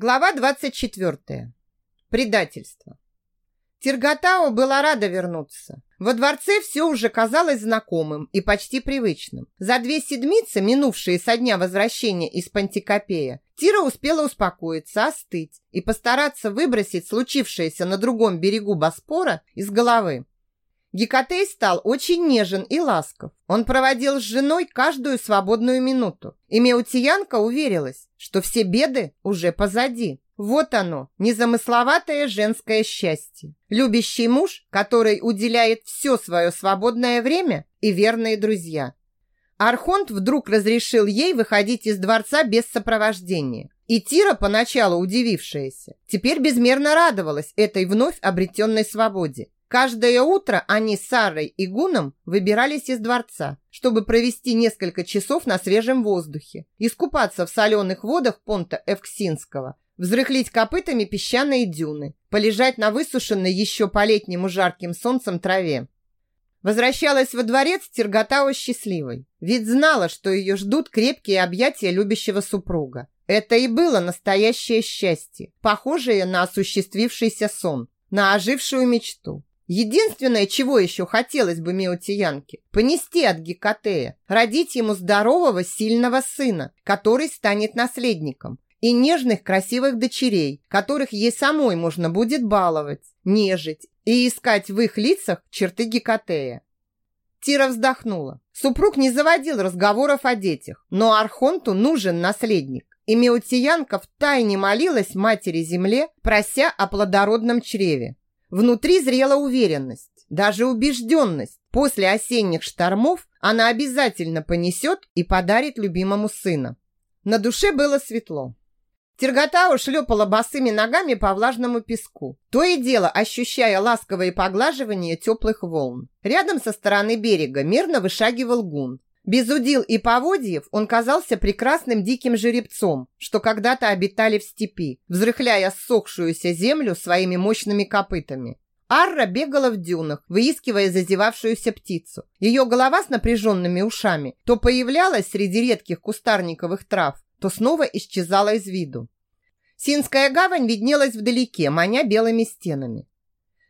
Глава 24. Предательство. Тиргатао была рада вернуться. Во дворце все уже казалось знакомым и почти привычным. За две седмицы, минувшие со дня возвращения из Пантикопея, Тира успела успокоиться, остыть и постараться выбросить случившееся на другом берегу Боспора из головы. Гекатей стал очень нежен и ласков. Он проводил с женой каждую свободную минуту. И Меутиянка уверилась, что все беды уже позади. Вот оно, незамысловатое женское счастье. Любящий муж, который уделяет все свое свободное время и верные друзья. Архонт вдруг разрешил ей выходить из дворца без сопровождения. И Тира, поначалу удивившаяся, теперь безмерно радовалась этой вновь обретенной свободе. Каждое утро они с Сарой и Гуном выбирались из дворца, чтобы провести несколько часов на свежем воздухе, искупаться в соленых водах понта Эвксинского, взрыхлить копытами песчаные дюны, полежать на высушенной еще по-летнему жарким солнцем траве. Возвращалась во дворец Терготава счастливой, ведь знала, что ее ждут крепкие объятия любящего супруга. Это и было настоящее счастье, похожее на осуществившийся сон, на ожившую мечту. Единственное, чего еще хотелось бы Меотиянке, понести от Гекатея, родить ему здорового, сильного сына, который станет наследником, и нежных, красивых дочерей, которых ей самой можно будет баловать, нежить и искать в их лицах черты Гекатея. Тира вздохнула. Супруг не заводил разговоров о детях, но Архонту нужен наследник. И Меутиянка втайне молилась матери земле, прося о плодородном чреве. Внутри зрела уверенность, даже убежденность. После осенних штормов она обязательно понесет и подарит любимому сына. На душе было светло. Терготау шлепала босыми ногами по влажному песку, то и дело ощущая ласковые поглаживания теплых волн. Рядом со стороны берега мирно вышагивал гун. Без удил и поводьев он казался прекрасным диким жеребцом, что когда-то обитали в степи, взрыхляя ссохшуюся землю своими мощными копытами. Арра бегала в дюнах, выискивая зазевавшуюся птицу. Ее голова с напряженными ушами то появлялась среди редких кустарниковых трав, то снова исчезала из виду. Синская гавань виднелась вдалеке, маня белыми стенами.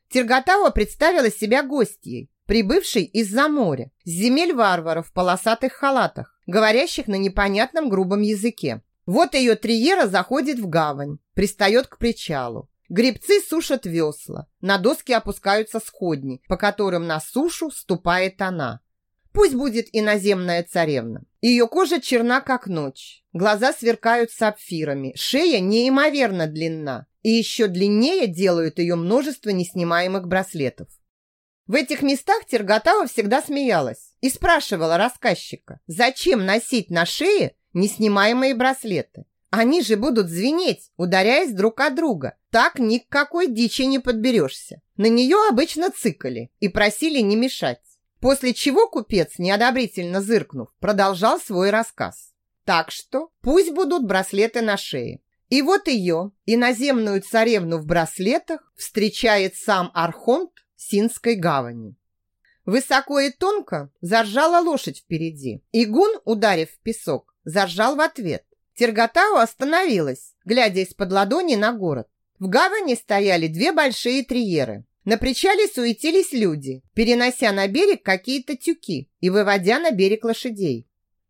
Терготава представила себя гостьей, прибывший из-за моря, с земель варваров в полосатых халатах, говорящих на непонятном грубом языке. Вот ее триера заходит в гавань, пристает к причалу. Гребцы сушат весла, на доски опускаются сходни, по которым на сушу ступает она. Пусть будет иноземная царевна. Ее кожа черна, как ночь. Глаза сверкают сапфирами, шея неимоверно длинна. И еще длиннее делают ее множество неснимаемых браслетов. В этих местах Терготава всегда смеялась и спрашивала рассказчика, зачем носить на шее неснимаемые браслеты. Они же будут звенеть, ударяясь друг от друга. Так ни к какой дичи не подберешься. На нее обычно цикали и просили не мешать. После чего купец, неодобрительно зыркнув, продолжал свой рассказ. Так что пусть будут браслеты на шее. И вот ее, иноземную царевну в браслетах, встречает сам Архонт Синской гавани. Высоко и тонко заржала лошадь впереди. Игун, ударив в песок, заржал в ответ. Терготау остановилась, глядя из-под ладони на город. В гавани стояли две большие триеры. На причале суетились люди, перенося на берег какие-то тюки и выводя на берег лошадей.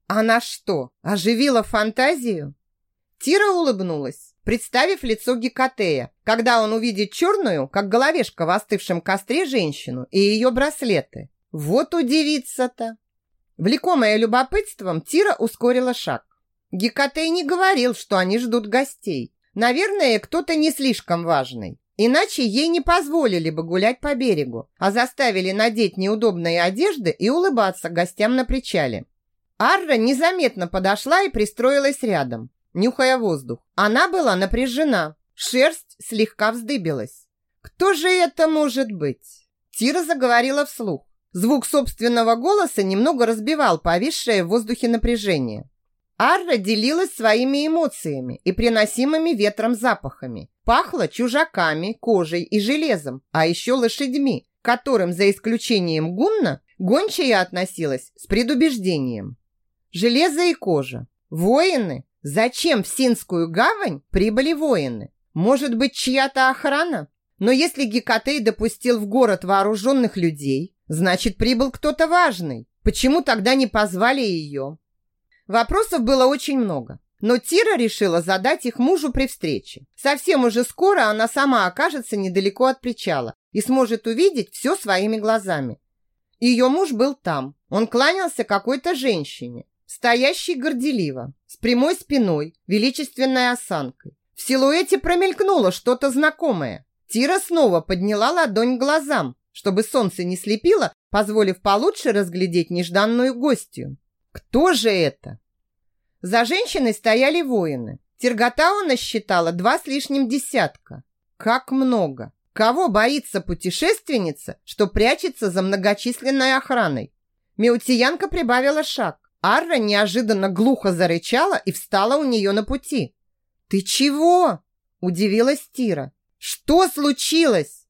Она что, оживила фантазию? Тира улыбнулась представив лицо Гекатея, когда он увидит черную, как головешка в остывшем костре, женщину и ее браслеты. Вот удивиться-то! Влекомая любопытством, Тира ускорила шаг. Гекатей не говорил, что они ждут гостей. Наверное, кто-то не слишком важный. Иначе ей не позволили бы гулять по берегу, а заставили надеть неудобные одежды и улыбаться гостям на причале. Арра незаметно подошла и пристроилась рядом нюхая воздух. Она была напряжена, шерсть слегка вздыбилась. Кто же это может быть? Тира заговорила вслух. Звук собственного голоса немного разбивал повисшее в воздухе напряжение. Арра делилась своими эмоциями и приносимыми ветром запахами. Пахло чужаками, кожей и железом, а еще лошадьми, к которым, за исключением гунна, гончая относилась с предубеждением. Железо и кожа. Воины, Зачем в Синскую гавань прибыли воины? Может быть, чья-то охрана? Но если Гекатей допустил в город вооруженных людей, значит, прибыл кто-то важный. Почему тогда не позвали ее? Вопросов было очень много. Но Тира решила задать их мужу при встрече. Совсем уже скоро она сама окажется недалеко от причала и сможет увидеть все своими глазами. Ее муж был там. Он кланялся какой-то женщине, стоящей горделиво, с прямой спиной, величественной осанкой. В силуэте промелькнуло что-то знакомое. Тира снова подняла ладонь к глазам, чтобы солнце не слепило, позволив получше разглядеть нежданную гостью. Кто же это? За женщиной стояли воины. Терготау насчитала два с лишним десятка. Как много! Кого боится путешественница, что прячется за многочисленной охраной? Меутиянка прибавила шаг. Арра неожиданно глухо зарычала и встала у нее на пути. «Ты чего?» – удивилась Тира. «Что случилось?»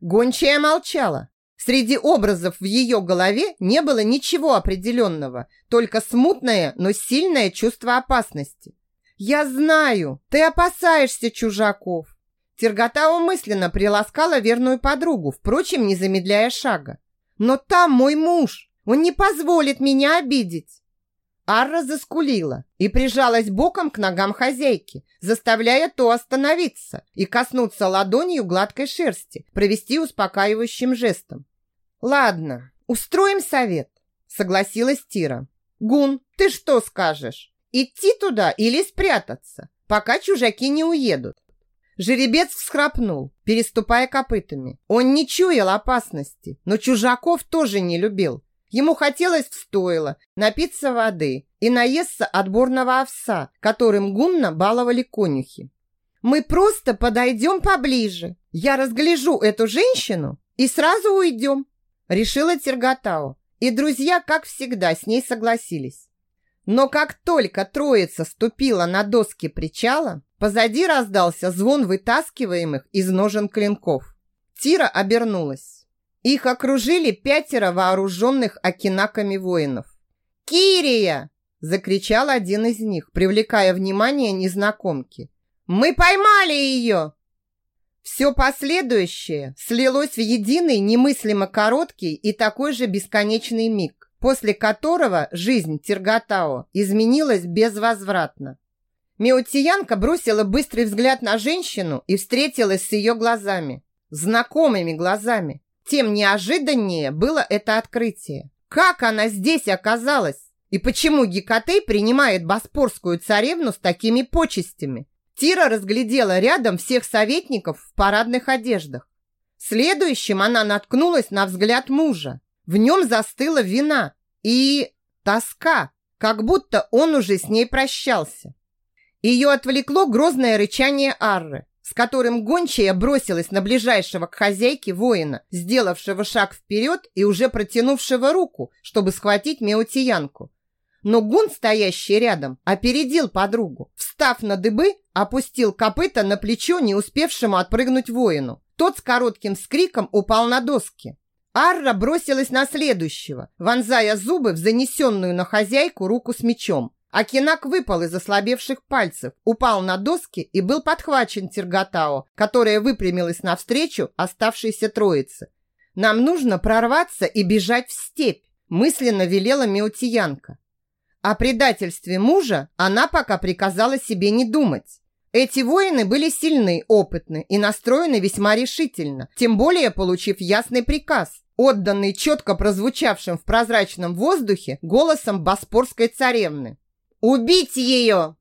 Гончая молчала. Среди образов в ее голове не было ничего определенного, только смутное, но сильное чувство опасности. «Я знаю, ты опасаешься чужаков!» Терготава мысленно приласкала верную подругу, впрочем, не замедляя шага. «Но там мой муж! Он не позволит меня обидеть!» Арра заскулила и прижалась боком к ногам хозяйки, заставляя то остановиться и коснуться ладонью гладкой шерсти, провести успокаивающим жестом. «Ладно, устроим совет», — согласилась Тира. «Гун, ты что скажешь? Идти туда или спрятаться, пока чужаки не уедут?» Жеребец всхрапнул, переступая копытами. Он не чуял опасности, но чужаков тоже не любил. Ему хотелось в стойло напиться воды и наесться отборного овса, которым гунна баловали конюхи. «Мы просто подойдем поближе. Я разгляжу эту женщину и сразу уйдем», решила Терготау. И друзья, как всегда, с ней согласились. Но как только троица ступила на доски причала, позади раздался звон вытаскиваемых из ножен клинков. Тира обернулась. Их окружили пятеро вооруженных окинаками воинов. «Кирия!» – закричал один из них, привлекая внимание незнакомки. «Мы поймали ее!» Все последующее слилось в единый немыслимо короткий и такой же бесконечный миг, после которого жизнь Терготао изменилась безвозвратно. Меутиянка бросила быстрый взгляд на женщину и встретилась с ее глазами, знакомыми глазами. Тем неожиданнее было это открытие. Как она здесь оказалась? И почему Гекатей принимает боспорскую царевну с такими почестями? Тира разглядела рядом всех советников в парадных одеждах. Следующим она наткнулась на взгляд мужа. В нем застыла вина и тоска, как будто он уже с ней прощался. Ее отвлекло грозное рычание Арры с которым гончая бросилась на ближайшего к хозяйке воина, сделавшего шаг вперед и уже протянувшего руку, чтобы схватить Меутиянку. Но гун, стоящий рядом, опередил подругу. Встав на дыбы, опустил копыта на плечо не успевшему отпрыгнуть воину. Тот с коротким скриком упал на доски. Арра бросилась на следующего, вонзая зубы в занесенную на хозяйку руку с мечом. Акинак выпал из ослабевших пальцев, упал на доски и был подхвачен Терготао, которая выпрямилась навстречу оставшейся троице. «Нам нужно прорваться и бежать в степь», мысленно велела Меутиянка. О предательстве мужа она пока приказала себе не думать. Эти воины были сильны, опытны и настроены весьма решительно, тем более получив ясный приказ, отданный четко прозвучавшим в прозрачном воздухе голосом боспорской царевны. Убить ее!»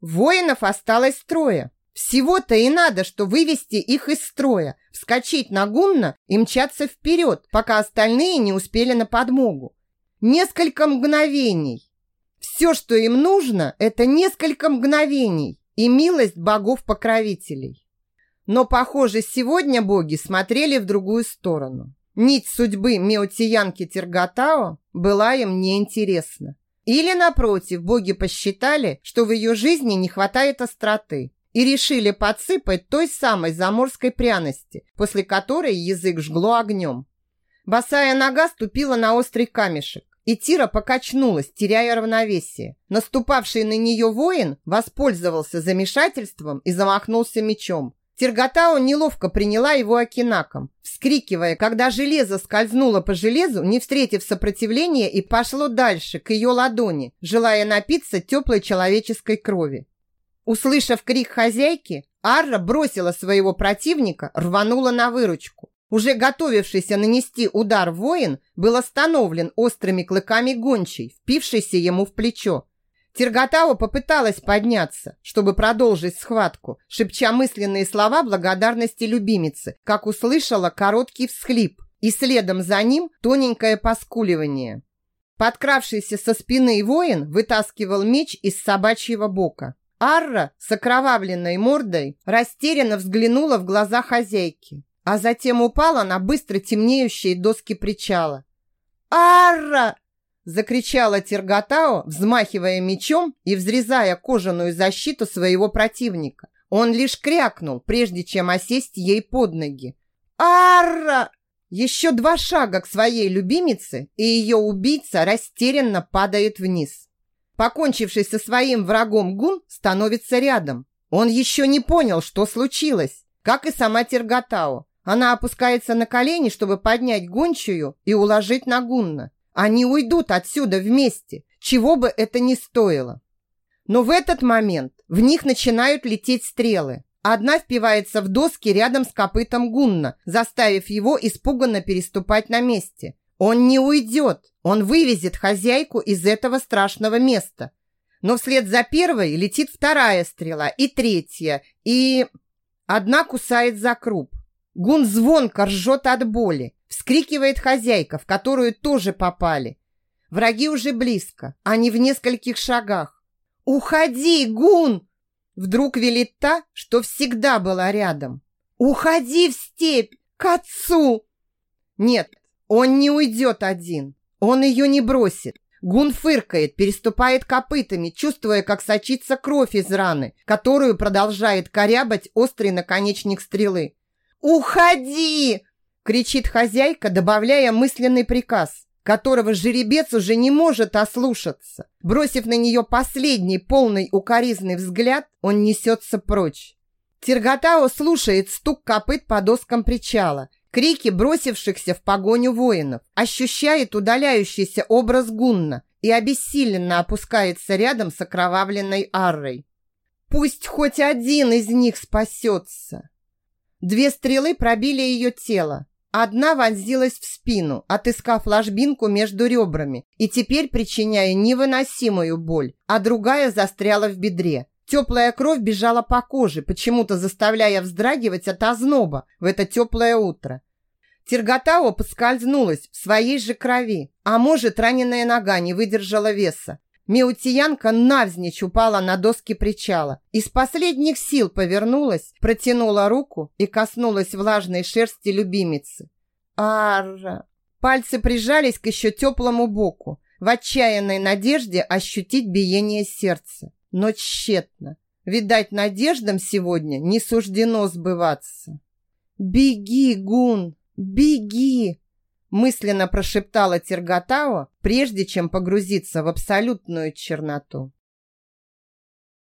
Воинов осталось трое. Всего-то и надо, что вывести их из строя, вскочить на гунна и мчаться вперед, пока остальные не успели на подмогу. Несколько мгновений. Все, что им нужно, это несколько мгновений и милость богов-покровителей. Но, похоже, сегодня боги смотрели в другую сторону. Нить судьбы Меотиянки Терготао была им неинтересна. Или, напротив, боги посчитали, что в ее жизни не хватает остроты и решили подсыпать той самой заморской пряности, после которой язык жгло огнем. Босая нога ступила на острый камешек, и Тира покачнулась, теряя равновесие. Наступавший на нее воин воспользовался замешательством и замахнулся мечом. Тиргатао неловко приняла его окинаком, вскрикивая, когда железо скользнуло по железу, не встретив сопротивления и пошло дальше, к ее ладони, желая напиться теплой человеческой крови. Услышав крик хозяйки, Арра бросила своего противника, рванула на выручку. Уже готовившийся нанести удар воин был остановлен острыми клыками гончей, впившейся ему в плечо. Терготава попыталась подняться, чтобы продолжить схватку, шепча мысленные слова благодарности любимицы, как услышала короткий всхлип и следом за ним тоненькое поскуливание. Подкравшийся со спины воин вытаскивал меч из собачьего бока. Арра с окровавленной мордой растерянно взглянула в глаза хозяйки, а затем упала на быстро темнеющие доски причала. «Арра!» – закричала Терготао, взмахивая мечом и взрезая кожаную защиту своего противника. Он лишь крякнул, прежде чем осесть ей под ноги. «Арра!» Еще два шага к своей любимице, и ее убийца растерянно падает вниз. Покончивший со своим врагом Гун становится рядом. Он еще не понял, что случилось, как и сама Терготао. Она опускается на колени, чтобы поднять гончую и уложить на Гунна. Они уйдут отсюда вместе, чего бы это ни стоило. Но в этот момент в них начинают лететь стрелы. Одна впивается в доски рядом с копытом Гунна, заставив его испуганно переступать на месте. Он не уйдет, он вывезет хозяйку из этого страшного места. Но вслед за первой летит вторая стрела и третья, и... Одна кусает за круп. Гун звонко ржет от боли. Вскрикивает хозяйка, в которую тоже попали. Враги уже близко, они в нескольких шагах. «Уходи, Гун!» Вдруг велит та, что всегда была рядом. «Уходи в степь, к отцу!» Нет, он не уйдет один. Он ее не бросит. Гун фыркает, переступает копытами, чувствуя, как сочится кровь из раны, которую продолжает корябать острый наконечник стрелы. «Уходи!» – кричит хозяйка, добавляя мысленный приказ, которого жеребец уже не может ослушаться. Бросив на нее последний полный укоризный взгляд, он несется прочь. Терготао слушает стук копыт по доскам причала крики бросившихся в погоню воинов, ощущает удаляющийся образ Гунна и обессиленно опускается рядом с окровавленной Аррой. Пусть хоть один из них спасется. Две стрелы пробили ее тело. Одна вонзилась в спину, отыскав ложбинку между ребрами и теперь причиняя невыносимую боль, а другая застряла в бедре. Теплая кровь бежала по коже, почему-то заставляя вздрагивать от озноба в это теплое утро. Терготао поскользнулась в своей же крови, а может, раненая нога не выдержала веса. Меутиянка навзничь упала на доски причала. Из последних сил повернулась, протянула руку и коснулась влажной шерсти любимицы. Ара! Пальцы прижались к еще теплому боку, в отчаянной надежде ощутить биение сердца но тщетно. Видать, надеждам сегодня не суждено сбываться. «Беги, Гун, беги!» Мысленно прошептала Терготао, прежде чем погрузиться в абсолютную черноту.